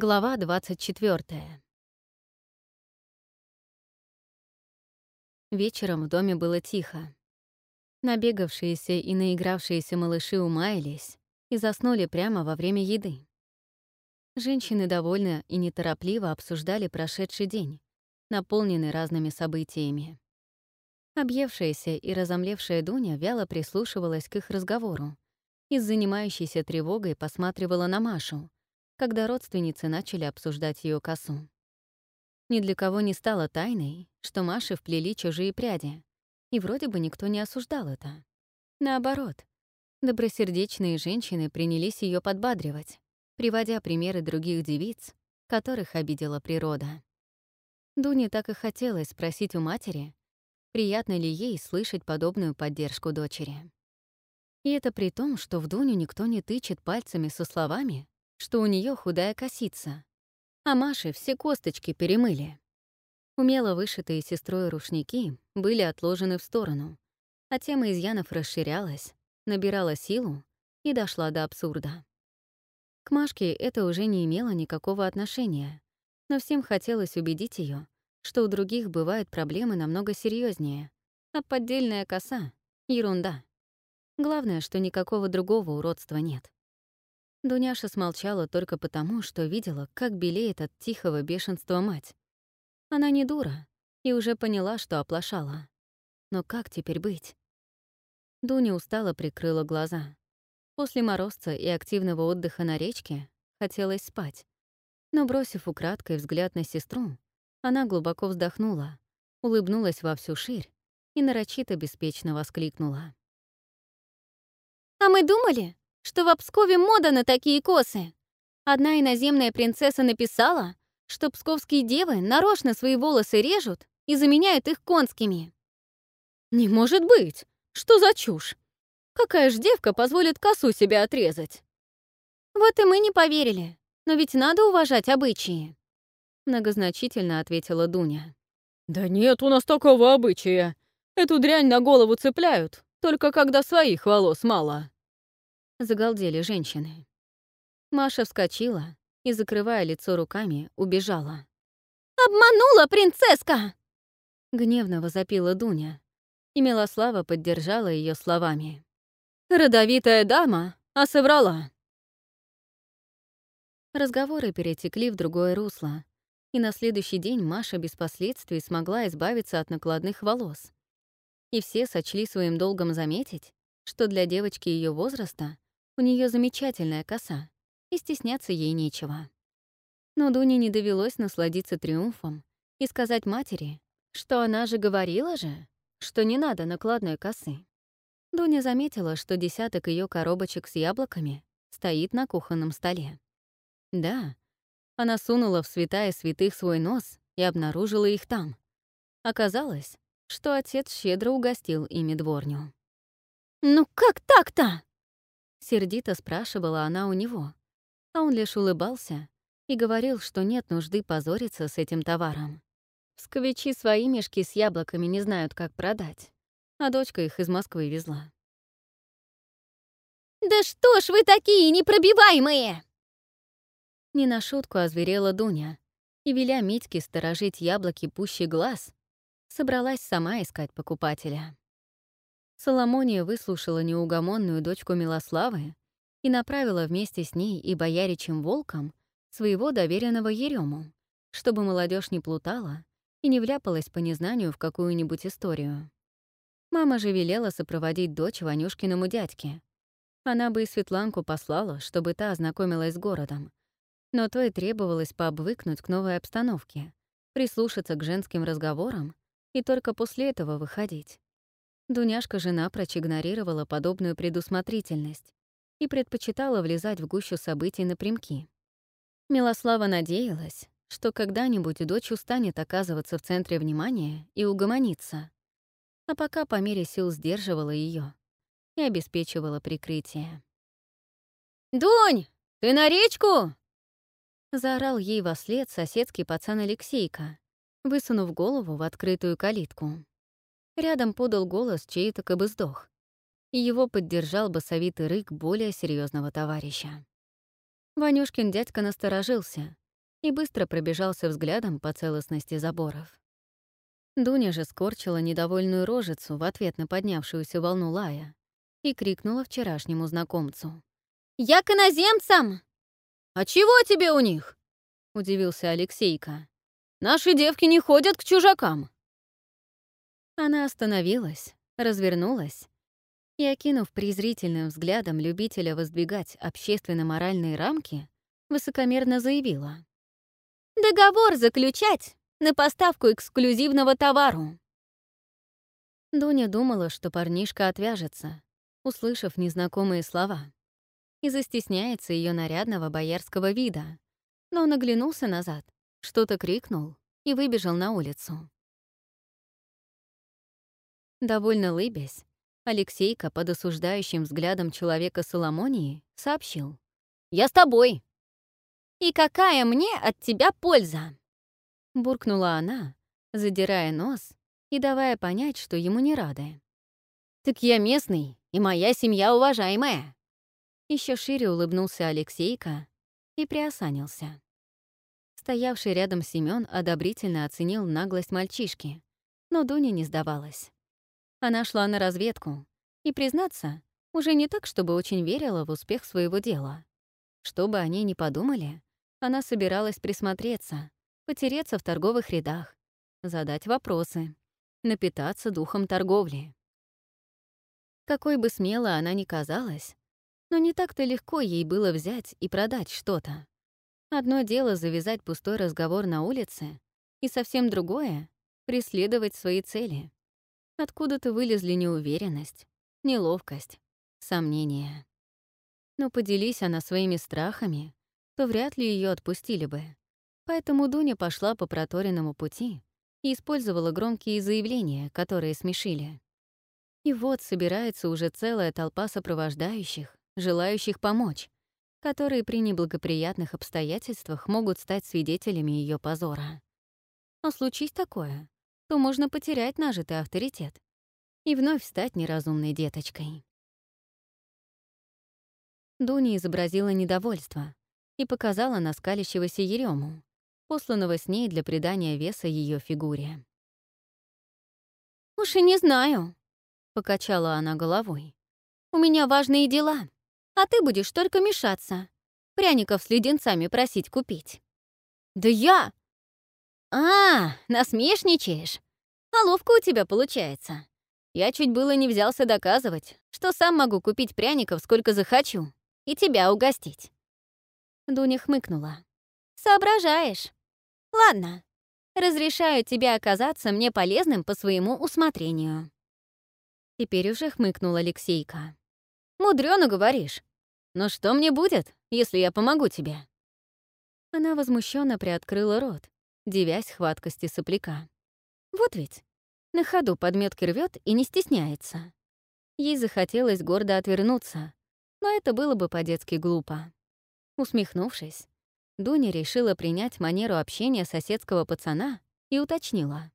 Глава 24. Вечером в доме было тихо. Набегавшиеся и наигравшиеся малыши умаялись и заснули прямо во время еды. Женщины довольно и неторопливо обсуждали прошедший день, наполненный разными событиями. Объевшаяся и разомлевшая Дуня вяло прислушивалась к их разговору и с занимающейся тревогой посматривала на Машу, когда родственницы начали обсуждать ее косу. Ни для кого не стало тайной, что Маше вплели чужие пряди, и вроде бы никто не осуждал это. Наоборот, добросердечные женщины принялись ее подбадривать, приводя примеры других девиц, которых обидела природа. Дуне так и хотелось спросить у матери, приятно ли ей слышать подобную поддержку дочери. И это при том, что в Дуню никто не тычет пальцами со словами что у нее худая косица, а Маше все косточки перемыли. Умело вышитые сестрой рушники были отложены в сторону, а тема изъянов расширялась, набирала силу и дошла до абсурда. К Машке это уже не имело никакого отношения, но всем хотелось убедить ее, что у других бывают проблемы намного серьезнее, а поддельная коса — ерунда. Главное, что никакого другого уродства нет. Дуняша смолчала только потому, что видела, как белеет от тихого бешенства мать. Она не дура и уже поняла, что оплошала. Но как теперь быть? Дуня устало прикрыла глаза. После морозца и активного отдыха на речке хотелось спать. Но, бросив украдкой взгляд на сестру, она глубоко вздохнула, улыбнулась во всю ширь и нарочито беспечно воскликнула. «А мы думали, что в Пскове мода на такие косы. Одна иноземная принцесса написала, что псковские девы нарочно свои волосы режут и заменяют их конскими. «Не может быть! Что за чушь? Какая ж девка позволит косу себе отрезать?» «Вот и мы не поверили. Но ведь надо уважать обычаи», — многозначительно ответила Дуня. «Да нет у нас такого обычая. Эту дрянь на голову цепляют, только когда своих волос мало». — загалдели женщины. Маша вскочила и, закрывая лицо руками, убежала. «Обманула принцесска!» Гневно возопила Дуня, и Милослава поддержала ее словами. «Родовитая дама, а соврала!» Разговоры перетекли в другое русло, и на следующий день Маша без последствий смогла избавиться от накладных волос. И все сочли своим долгом заметить, что для девочки ее возраста у нее замечательная коса, и стесняться ей нечего. Но Дуне не довелось насладиться триумфом и сказать матери, что она же говорила же, что не надо накладной косы. Дуня заметила, что десяток ее коробочек с яблоками стоит на кухонном столе. Да, она сунула в святая святых свой нос и обнаружила их там. Оказалось, что отец щедро угостил ими дворню. «Ну как так-то?» Сердито спрашивала она у него, а он лишь улыбался и говорил, что нет нужды позориться с этим товаром. Сковичи свои мешки с яблоками не знают, как продать, а дочка их из Москвы везла. «Да что ж вы такие непробиваемые!» Не на шутку озверела Дуня, и, веля Митьке сторожить яблоки пуще глаз, собралась сама искать покупателя. Соломония выслушала неугомонную дочку Милославы и направила вместе с ней и бояричем Волком своего доверенного Ерему, чтобы молодежь не плутала и не вляпалась по незнанию в какую-нибудь историю. Мама же велела сопроводить дочь Ванюшкиному дядьке. Она бы и Светланку послала, чтобы та ознакомилась с городом. Но то и требовалось пообвыкнуть к новой обстановке, прислушаться к женским разговорам и только после этого выходить. Дуняшка же напрочь игнорировала подобную предусмотрительность и предпочитала влезать в гущу событий напрямки. Милослава надеялась, что когда-нибудь дочь устанет оказываться в центре внимания и угомонится, а пока по мере сил сдерживала ее и обеспечивала прикрытие. «Дунь, ты на речку?» Заорал ей во след соседский пацан Алексейка, высунув голову в открытую калитку. Рядом подал голос чей-то кобыздох, и его поддержал басовитый рык более серьезного товарища. Ванюшкин дядька насторожился и быстро пробежался взглядом по целостности заборов. Дуня же скорчила недовольную рожицу в ответ на поднявшуюся волну лая и крикнула вчерашнему знакомцу. «Я к иноземцам!» «А чего тебе у них?» — удивился Алексейка. «Наши девки не ходят к чужакам». Она остановилась, развернулась и, окинув презрительным взглядом любителя воздвигать общественно-моральные рамки, высокомерно заявила. «Договор заключать на поставку эксклюзивного товару». Дуня думала, что парнишка отвяжется, услышав незнакомые слова, и застесняется ее нарядного боярского вида, но он оглянулся назад, что-то крикнул и выбежал на улицу. Довольно лыбясь, Алексейка под осуждающим взглядом человека Соломонии сообщил. «Я с тобой!» «И какая мне от тебя польза?» Буркнула она, задирая нос и давая понять, что ему не рады. «Так я местный, и моя семья уважаемая!» Еще шире улыбнулся Алексейка и приосанился. Стоявший рядом Семён одобрительно оценил наглость мальчишки, но Дуня не сдавалась. Она шла на разведку и, признаться, уже не так, чтобы очень верила в успех своего дела. Что бы они ни подумали, она собиралась присмотреться, потереться в торговых рядах, задать вопросы, напитаться духом торговли. Какой бы смело она ни казалась, но не так-то легко ей было взять и продать что-то. Одно дело завязать пустой разговор на улице, и совсем другое — преследовать свои цели. Откуда-то вылезли неуверенность, неловкость, сомнения. Но поделись она своими страхами, то вряд ли ее отпустили бы. Поэтому Дуня пошла по проторенному пути и использовала громкие заявления, которые смешили. И вот собирается уже целая толпа сопровождающих, желающих помочь, которые при неблагоприятных обстоятельствах могут стать свидетелями ее позора. А случись такое, то можно потерять нажитый авторитет и вновь стать неразумной деточкой. Дуня изобразила недовольство и показала на скалящегося Ерему, посланного с ней для придания веса ее фигуре. «Уж и не знаю», — покачала она головой. «У меня важные дела, а ты будешь только мешаться, пряников с леденцами просить купить». «Да я...» «А, насмешничаешь? А ловко у тебя получается. Я чуть было не взялся доказывать, что сам могу купить пряников сколько захочу и тебя угостить». Дуня хмыкнула. «Соображаешь. Ладно, разрешаю тебе оказаться мне полезным по своему усмотрению». Теперь уже хмыкнул Алексейка. «Мудрёно говоришь. Но что мне будет, если я помогу тебе?» Она возмущенно приоткрыла рот, девясь хваткости сопляка. Вот ведь, на ходу подметки рвет и не стесняется. Ей захотелось гордо отвернуться, но это было бы по-детски глупо. Усмехнувшись, Дуня решила принять манеру общения соседского пацана и уточнила.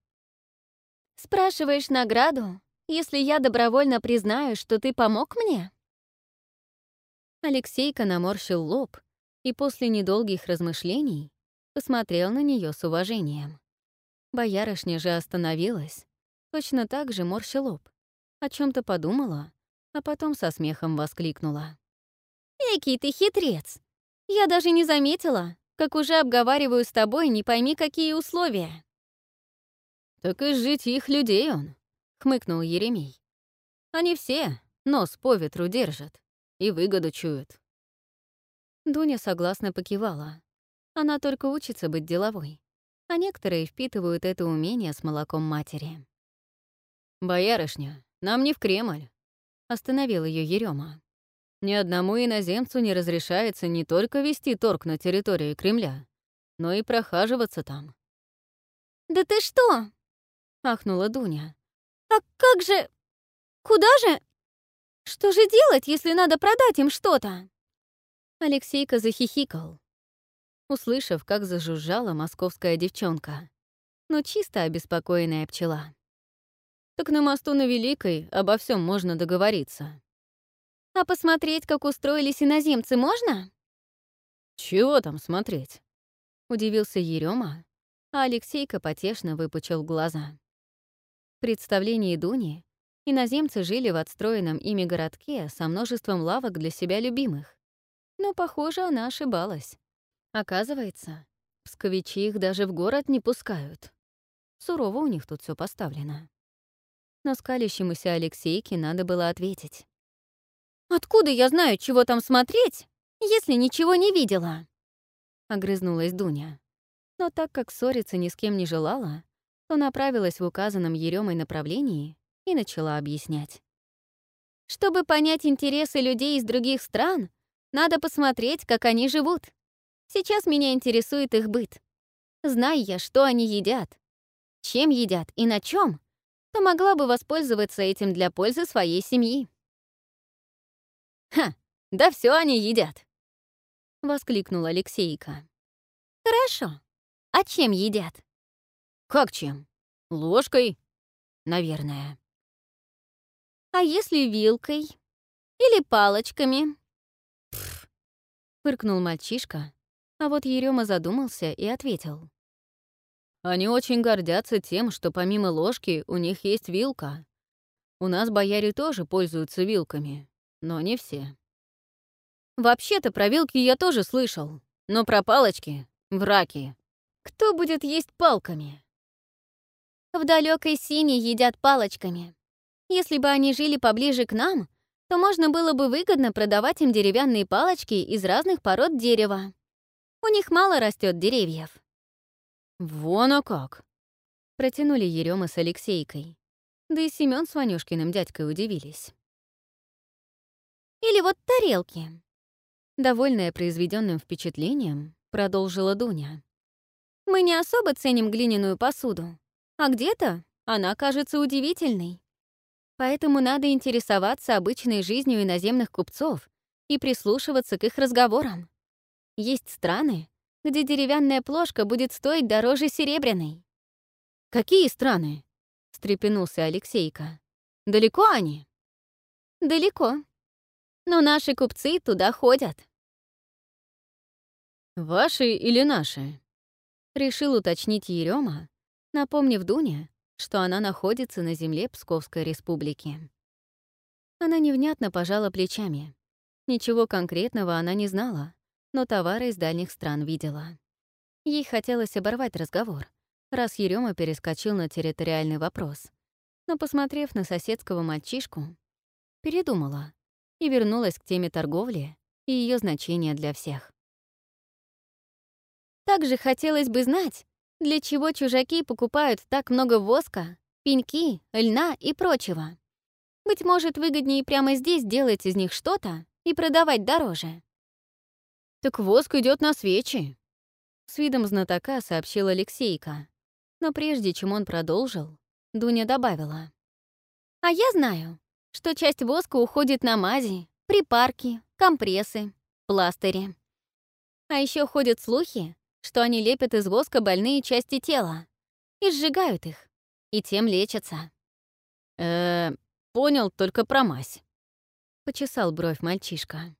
«Спрашиваешь награду, если я добровольно признаю, что ты помог мне?» Алексейка наморщил лоб и после недолгих размышлений посмотрел на нее с уважением. Боярышня же остановилась, точно так же морща лоб, о чем то подумала, а потом со смехом воскликнула. «Экий ты хитрец! Я даже не заметила, как уже обговариваю с тобой не пойми какие условия». «Так и жить их людей он», — хмыкнул Еремей. «Они все нос по ветру держат и выгоду чуют». Дуня согласно покивала. Она только учится быть деловой, а некоторые впитывают это умение с молоком матери. «Боярышня, нам не в Кремль», — остановил ее Ерема. «Ни одному иноземцу не разрешается не только вести торг на территории Кремля, но и прохаживаться там». «Да ты что?» — ахнула Дуня. «А как же... Куда же... Что же делать, если надо продать им что-то?» Алексейка захихикал, услышав, как зажужжала московская девчонка, но чисто обеспокоенная пчела. «Так на мосту на Великой обо всем можно договориться». «А посмотреть, как устроились иноземцы, можно?» «Чего там смотреть?» Удивился Ерема, а Алексейка потешно выпучил глаза. В представлении Дуни иноземцы жили в отстроенном ими городке со множеством лавок для себя любимых. Но, похоже, она ошибалась. Оказывается, псковичи их даже в город не пускают. Сурово у них тут все поставлено. Но скалящемуся Алексейке надо было ответить. «Откуда я знаю, чего там смотреть, если ничего не видела?» Огрызнулась Дуня. Но так как ссориться ни с кем не желала, то направилась в указанном Еремой направлении и начала объяснять. «Чтобы понять интересы людей из других стран, надо посмотреть, как они живут. Сейчас меня интересует их быт. Зная я, что они едят, чем едят и на чем, то могла бы воспользоваться этим для пользы своей семьи. «Ха, да все они едят!» — воскликнул Алексейка. «Хорошо. А чем едят?» «Как чем? Ложкой? Наверное». «А если вилкой? Или палочками?» «Пф!» — фыркнул мальчишка, а вот Ерема задумался и ответил. Они очень гордятся тем, что помимо ложки у них есть вилка. У нас бояре тоже пользуются вилками, но не все. Вообще-то про вилки я тоже слышал, но про палочки — враки. Кто будет есть палками? В далекой синей едят палочками. Если бы они жили поближе к нам, то можно было бы выгодно продавать им деревянные палочки из разных пород дерева. У них мало растет деревьев. «Вон а как!» Протянули Ерёма с Алексейкой. Да и Семён с Ванюшкиным дядькой удивились. «Или вот тарелки!» Довольная произведённым впечатлением, продолжила Дуня. «Мы не особо ценим глиняную посуду, а где-то она кажется удивительной. Поэтому надо интересоваться обычной жизнью иноземных купцов и прислушиваться к их разговорам. Есть страны, где деревянная плошка будет стоить дороже серебряной. «Какие страны?» — встрепенулся Алексейка. «Далеко они?» «Далеко. Но наши купцы туда ходят». «Ваши или наши?» — решил уточнить Ерема, напомнив Дуне, что она находится на земле Псковской республики. Она невнятно пожала плечами. Ничего конкретного она не знала, но товары из дальних стран видела. Ей хотелось оборвать разговор, раз Ерёма перескочил на территориальный вопрос. Но, посмотрев на соседского мальчишку, передумала и вернулась к теме торговли и ее значения для всех. Также хотелось бы знать, для чего чужаки покупают так много воска, пеньки, льна и прочего. Быть может, выгоднее прямо здесь делать из них что-то и продавать дороже. «Так воск идет на свечи», — с видом знатока сообщил Алексейка. Но прежде чем он продолжил, Дуня добавила. «А я знаю, что часть воска уходит на мази, припарки, компрессы, пластыри. А еще ходят слухи, что они лепят из воска больные части тела и сжигают их, и тем лечатся». «Э, понял только про мазь», — почесал бровь мальчишка.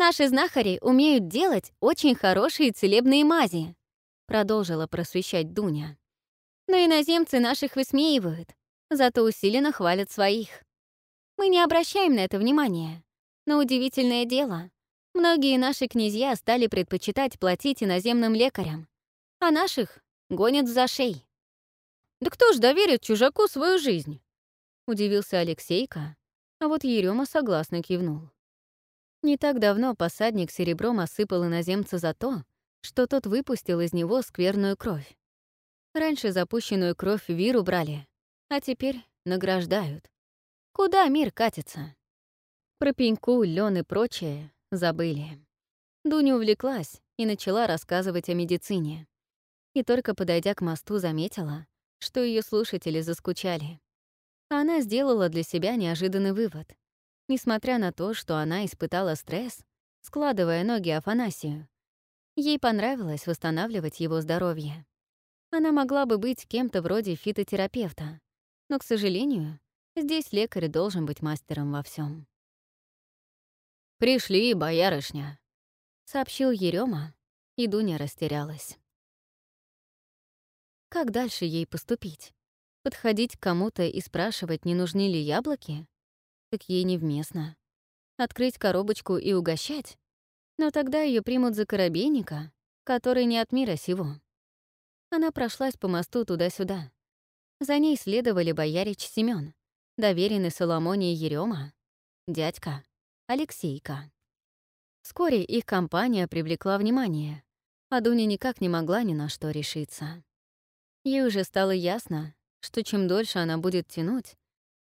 Наши знахари умеют делать очень хорошие целебные мази», — продолжила просвещать Дуня. «Но иноземцы наших высмеивают, зато усиленно хвалят своих. Мы не обращаем на это внимания. Но удивительное дело, многие наши князья стали предпочитать платить иноземным лекарям, а наших гонят за шей. «Да кто ж доверит чужаку свою жизнь?» — удивился Алексейка, а вот Ерема согласно кивнул. Не так давно посадник серебром осыпал иноземца за то, что тот выпустил из него скверную кровь. Раньше запущенную кровь виру брали, а теперь награждают. Куда мир катится? Про пеньку, лен и прочее забыли. Дуня увлеклась и начала рассказывать о медицине. И только подойдя к мосту, заметила, что ее слушатели заскучали. Она сделала для себя неожиданный вывод. Несмотря на то, что она испытала стресс, складывая ноги Афанасию, ей понравилось восстанавливать его здоровье. Она могла бы быть кем-то вроде фитотерапевта, но, к сожалению, здесь лекарь должен быть мастером во всем. «Пришли, боярышня», — сообщил Ерема И Дуня растерялась. Как дальше ей поступить? Подходить к кому-то и спрашивать, не нужны ли яблоки? Так ей невместно. Открыть коробочку и угощать? Но тогда ее примут за коробейника, который не от мира сего. Она прошлась по мосту туда-сюда. За ней следовали боярич Семён, доверенный Соломоне Ерема, дядька, Алексейка. Вскоре их компания привлекла внимание, а Дуня никак не могла ни на что решиться. Ей уже стало ясно, что чем дольше она будет тянуть,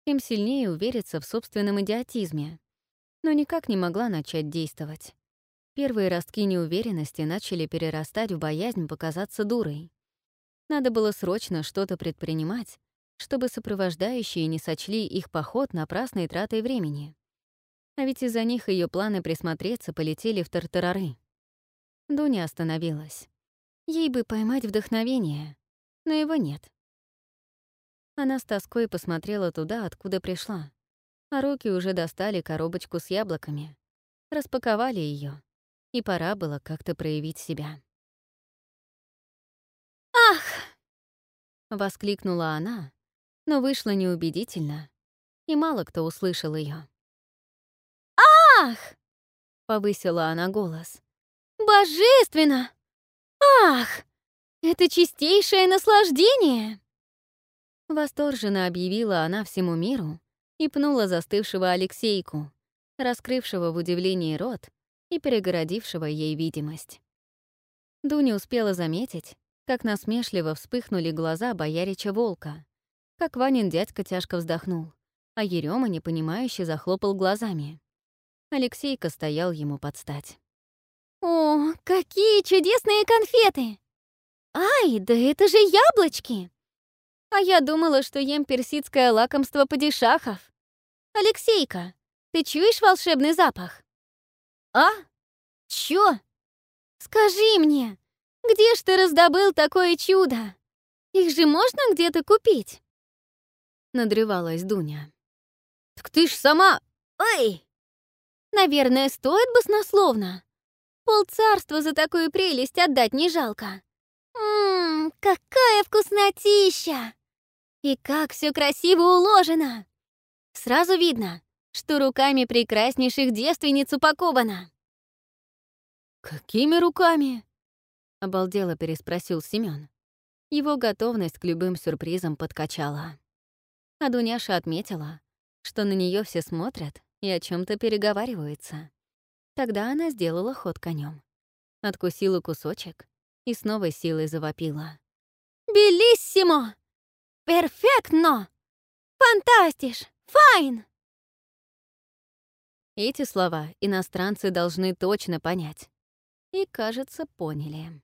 тем сильнее уверится в собственном идиотизме, но никак не могла начать действовать. Первые ростки неуверенности начали перерастать в боязнь показаться дурой. Надо было срочно что-то предпринимать, чтобы сопровождающие не сочли их поход напрасной тратой времени. А ведь из-за них ее планы присмотреться полетели в тартарары. Дуня остановилась. Ей бы поймать вдохновение, но его нет. Она с тоской посмотрела туда, откуда пришла, а руки уже достали коробочку с яблоками, распаковали ее, и пора было как-то проявить себя. «Ах!» — воскликнула она, но вышла неубедительно, и мало кто услышал ее. «Ах!» — повысила она голос. «Божественно! Ах! Это чистейшее наслаждение!» Восторженно объявила она всему миру и пнула застывшего Алексейку, раскрывшего в удивлении рот и перегородившего ей видимость. Дуня успела заметить, как насмешливо вспыхнули глаза боярича волка, как Ванин дядька тяжко вздохнул, а Ерёма непонимающе захлопал глазами. Алексейка стоял ему под стать. «О, какие чудесные конфеты! Ай, да это же яблочки! А я думала, что ем персидское лакомство падишахов. Алексейка, ты чуешь волшебный запах?» «А? Чё? Скажи мне, где ж ты раздобыл такое чудо? Их же можно где-то купить?» Надрывалась Дуня. «Так ты ж сама... Эй!» «Наверное, стоит баснословно. Полцарства за такую прелесть отдать не жалко. Ммм, какая вкуснотища! И как все красиво уложено! Сразу видно, что руками прекраснейших девственниц упаковано. «Какими руками?» — обалдело переспросил Семён. Его готовность к любым сюрпризам подкачала. А Дуняша отметила, что на нее все смотрят и о чем то переговариваются. Тогда она сделала ход конем, Откусила кусочек и с новой силой завопила. «Белиссимо! Перфектно! Фантастиш! Файн!» Эти слова иностранцы должны точно понять. И, кажется, поняли.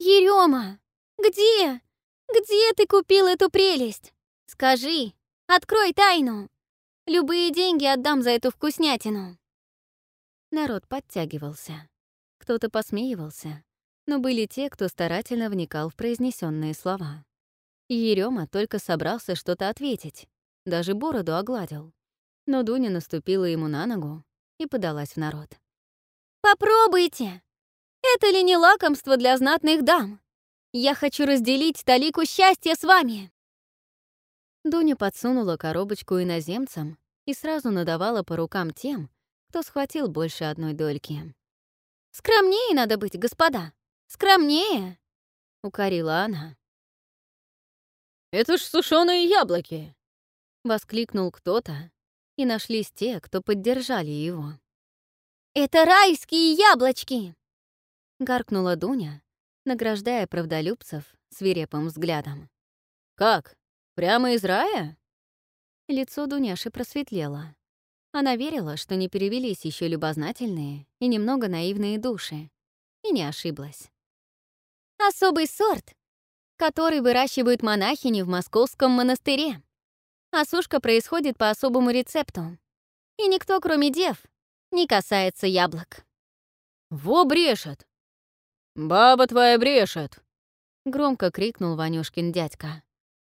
«Ерёма, где? Где ты купил эту прелесть? Скажи, открой тайну. Любые деньги отдам за эту вкуснятину». Народ подтягивался. Кто-то посмеивался, но были те, кто старательно вникал в произнесенные слова. И Ерёма только собрался что-то ответить, даже бороду огладил. Но Дуня наступила ему на ногу и подалась в народ. «Попробуйте! Это ли не лакомство для знатных дам? Я хочу разделить талику счастья с вами!» Дуня подсунула коробочку иноземцам и сразу надавала по рукам тем, кто схватил больше одной дольки. «Скромнее надо быть, господа! Скромнее!» — укорила она. «Это ж сушеные яблоки!» — воскликнул кто-то, и нашлись те, кто поддержали его. «Это райские яблочки!» — гаркнула Дуня, награждая правдолюбцев свирепым взглядом. «Как? Прямо из рая?» Лицо Дуняши просветлело. Она верила, что не перевелись еще любознательные и немного наивные души, и не ошиблась. «Особый сорт, который выращивают монахини в московском монастыре. Осушка происходит по особому рецепту. И никто, кроме дев, не касается яблок». «Во брешет! Баба твоя брешет!» — громко крикнул Ванюшкин дядька.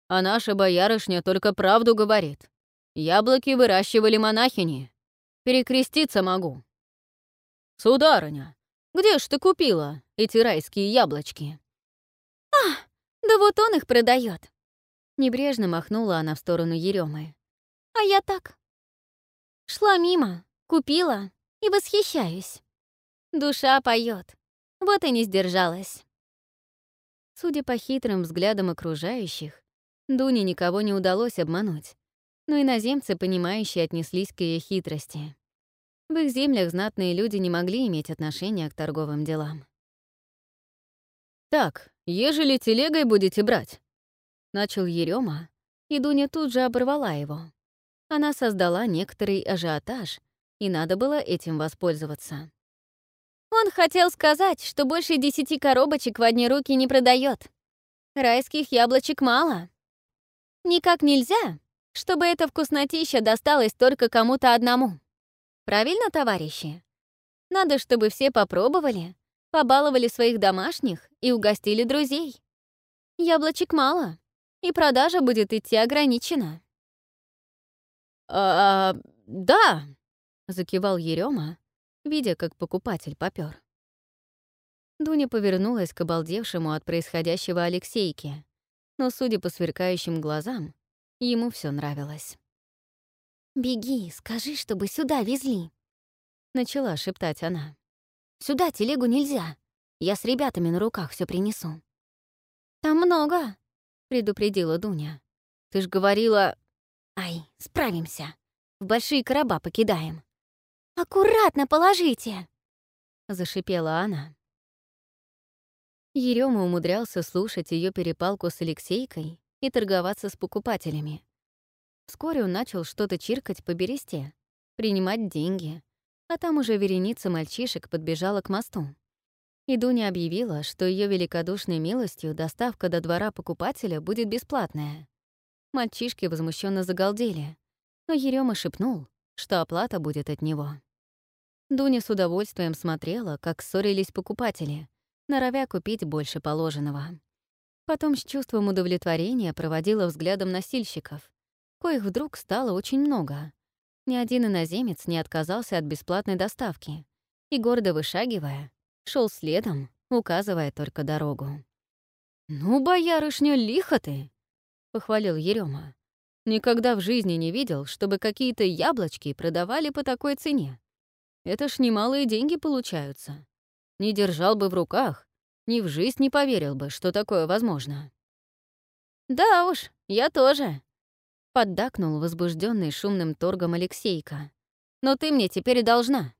«А наша боярышня только правду говорит. Яблоки выращивали монахини. Перекреститься могу. Сударыня, где ж ты купила эти райские яблочки?» «А, да вот он их продает. Небрежно махнула она в сторону Еремы. «А я так. Шла мимо, купила и восхищаюсь. Душа поет. Вот и не сдержалась». Судя по хитрым взглядам окружающих, Дуне никого не удалось обмануть, но иноземцы, понимающие, отнеслись к ее хитрости. В их землях знатные люди не могли иметь отношения к торговым делам. «Так, ежели телегой будете брать?» Начал Ерема, и Дуня тут же оборвала его. Она создала некоторый ажиотаж, и надо было этим воспользоваться. Он хотел сказать, что больше десяти коробочек в одни руки не продает. Райских яблочек мало. Никак нельзя, чтобы эта вкуснотища досталась только кому-то одному. Правильно, товарищи? Надо, чтобы все попробовали, побаловали своих домашних и угостили друзей. Яблочек мало, и продажа будет идти ограничена. «А, да», — закивал Ерема, видя, как покупатель попёр. Дуня повернулась к обалдевшему от происходящего Алексейке, но, судя по сверкающим глазам, ему все нравилось. «Беги, скажи, чтобы сюда везли», — начала шептать она. «Сюда телегу нельзя. Я с ребятами на руках все принесу». «Там много», — предупредила Дуня. «Ты ж говорила...» «Ай, справимся. В большие короба покидаем». «Аккуратно положите!» — зашипела она. Ерёма умудрялся слушать ее перепалку с Алексейкой и торговаться с покупателями, Вскоре он начал что-то чиркать по бересте, принимать деньги, а там уже вереница мальчишек подбежала к мосту. И Дуня объявила, что ее великодушной милостью доставка до двора покупателя будет бесплатная. Мальчишки возмущенно загалдели, но Ерёма шепнул, что оплата будет от него. Дуня с удовольствием смотрела, как ссорились покупатели, норовя купить больше положенного. Потом с чувством удовлетворения проводила взглядом носильщиков, коих вдруг стало очень много. Ни один иноземец не отказался от бесплатной доставки и, гордо вышагивая, шел следом, указывая только дорогу. «Ну, боярышня, лихо ты!» — похвалил Ерема. «Никогда в жизни не видел, чтобы какие-то яблочки продавали по такой цене. Это ж немалые деньги получаются. Не держал бы в руках, ни в жизнь не поверил бы, что такое возможно». «Да уж, я тоже», Поддакнул возбужденный шумным торгом Алексейка. «Но ты мне теперь должна».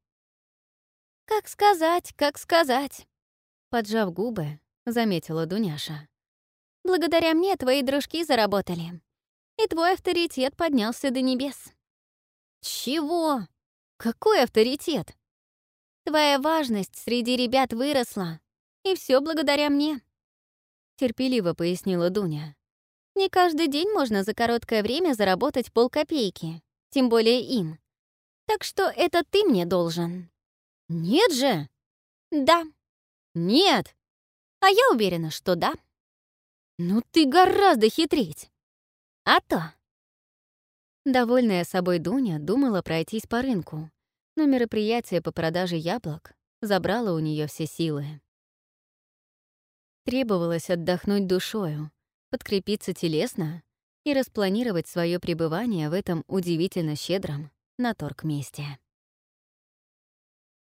«Как сказать, как сказать?» Поджав губы, заметила Дуняша. «Благодаря мне твои дружки заработали, и твой авторитет поднялся до небес». «Чего? Какой авторитет?» «Твоя важность среди ребят выросла, и все благодаря мне», — терпеливо пояснила Дуня. Не каждый день можно за короткое время заработать полкопейки, тем более им. Так что это ты мне должен. Нет же! Да. Нет! А я уверена, что да. Ну ты гораздо хитрить. А то. Довольная собой Дуня думала пройтись по рынку, но мероприятие по продаже яблок забрало у нее все силы. Требовалось отдохнуть душою, подкрепиться телесно и распланировать свое пребывание в этом удивительно щедром на торг месте.